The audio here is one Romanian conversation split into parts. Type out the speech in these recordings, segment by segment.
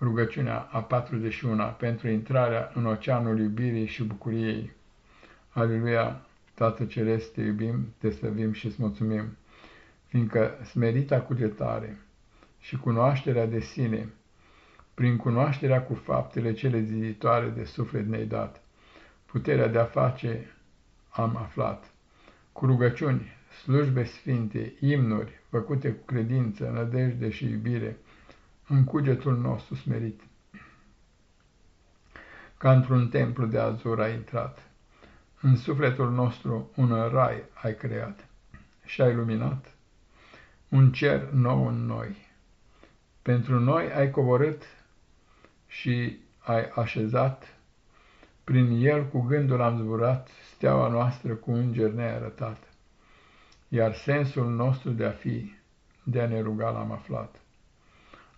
rugăciunea a 41-a pentru intrarea în oceanul iubirii și bucuriei. Aleluia, Tată Ceresc, te iubim, te slăvim și îți mulțumim, fiindcă smerita cugetare și cunoașterea de sine, prin cunoașterea cu faptele cele ziditoare de suflet ne-ai dat, puterea de a face am aflat. Cu rugăciuni, slujbe sfinte, imnuri, făcute cu credință, nădejde și iubire, în cugetul nostru smerit. Ca într-un templu de azur ai intrat, în sufletul nostru un rai ai creat și ai luminat un cer nou în noi. Pentru noi ai coborât și ai așezat, prin el cu gândul am zburat, steaua noastră cu înger ne arătat, iar sensul nostru de a fi, de a ne ruga l-am aflat.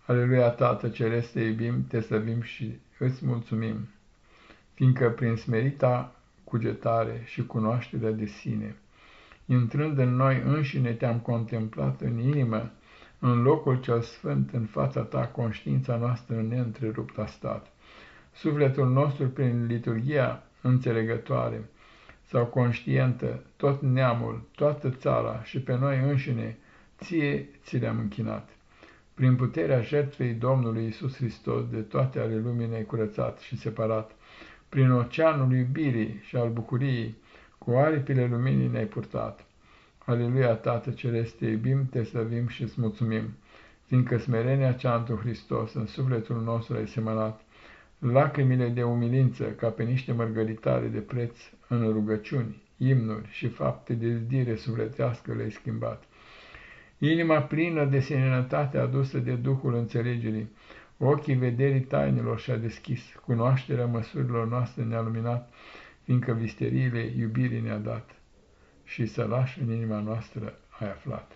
Aleluia, Tată Ceresc, te iubim, te slăvim și îți mulțumim, fiindcă prin smerita cugetare și cunoașterea de sine, intrând în noi înșine te-am contemplat în inimă, în locul cel sfânt, în fața ta, conștiința noastră neîntrerupt a stat. Sufletul nostru, prin liturgia înțelegătoare sau conștientă, tot neamul, toată țara și pe noi înșine, ție ți le-am închinat. Prin puterea jertfei Domnului Isus Hristos, de toate ale lumii ne-ai curățat și separat, prin oceanul iubirii și al bucuriei, cu aripile luminii ne-ai purtat. Aleluia, Tată Celeste, te iubim, te slăvim și îți mulțumim, fiindcă smerenia cea într Hristos în sufletul nostru ai semănat, lacrimile de umilință ca pe niște mărgăritare de preț în rugăciuni, imnuri și fapte de zdire sufletească le-ai schimbat. Inima plină de seninătate adusă de Duhul înțelegerii, ochii vederii tainelor și-a deschis, cunoașterea măsurilor noastre ne-a luminat, fiindcă visteriile iubirii ne-a dat și să lași în inima noastră ai aflat.